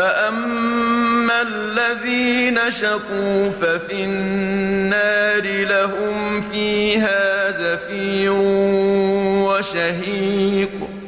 فَأَمَّا الَّذِينَ شَقُوا فَفِي النَّارِ لَهُمْ فِيهَا زَفِيرٌ وَشَهِيقٌ